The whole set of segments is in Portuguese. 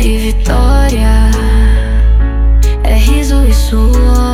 e vitória, é riso e suor.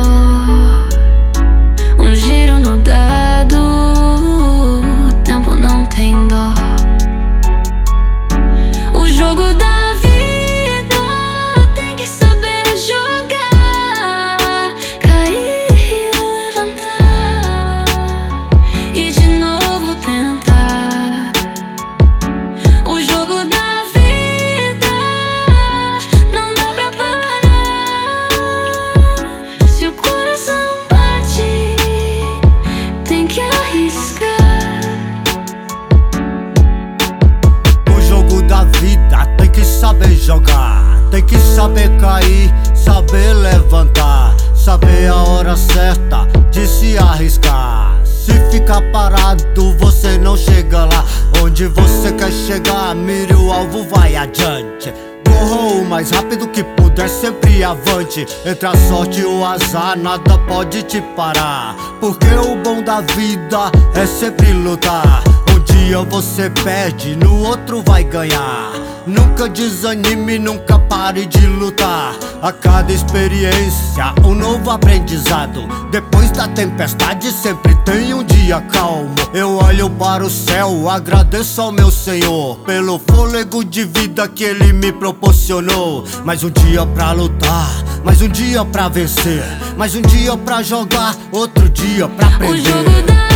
Saber levantar, saber a hora certa de se arriscar. Se ficar parado, você não chega lá. Onde você quer chegar, mire o alvo, vai adiante. Corra o mais rápido que puder, sempre avante. Entre a sorte e o azar, nada pode te parar. Porque o bom da vida é sempre lutar. Um dia você perde, no outro vai ganhar. Nunca desanime, nunca pare de lutar. A cada experiência, um novo aprendizado. Depois da tempestade, sempre tem um dia calmo. Eu olho para o céu, agradeço ao meu Senhor pelo fôlego de vida que Ele me proporcionou. Mais um dia pra lutar, mais um dia pra vencer, mais um dia pra jogar, outro dia pra aprender.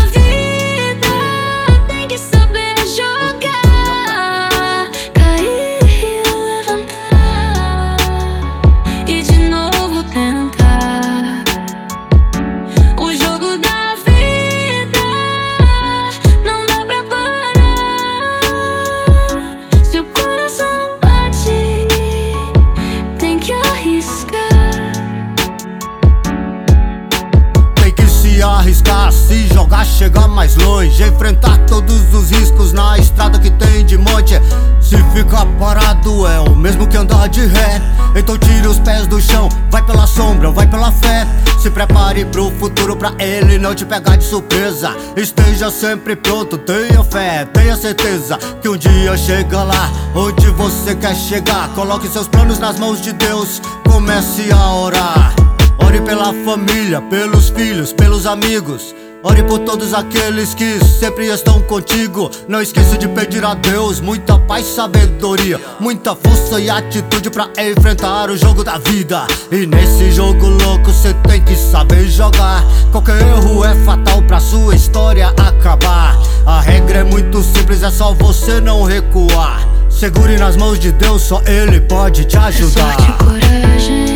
Jogar, chegar mais longe. Enfrentar todos os riscos na estrada que tem de monte. Se ficar parado é o mesmo que andar de ré. Então tire os pés do chão, vai pela sombra, vai pela fé. Se prepare pro futuro pra ele não te pegar de surpresa. Esteja sempre pronto, tenha fé, tenha certeza que um dia chega lá onde você quer chegar. Coloque seus planos nas mãos de Deus, comece a orar. Ore pela família, pelos filhos, pelos amigos. Ore por todos aqueles que sempre estão contigo. Não esqueça de pedir a Deus muita paz, sabedoria, muita força e atitude pra enfrentar o jogo da vida. E nesse jogo louco cê tem que saber jogar. Qualquer erro é fatal pra sua história acabar. A regra é muito simples, é só você não recuar. Segure nas mãos de Deus, só Ele pode te É ajudar. sorte e coragem.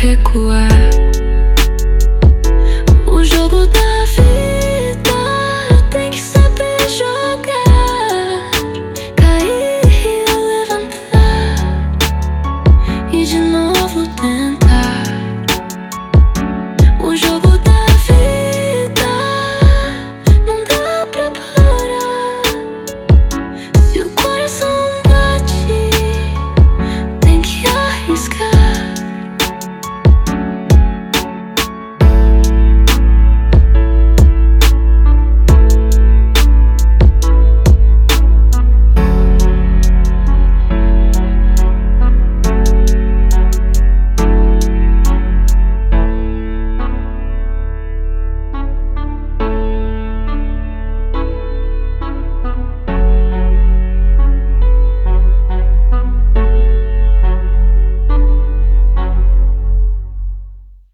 hikuwa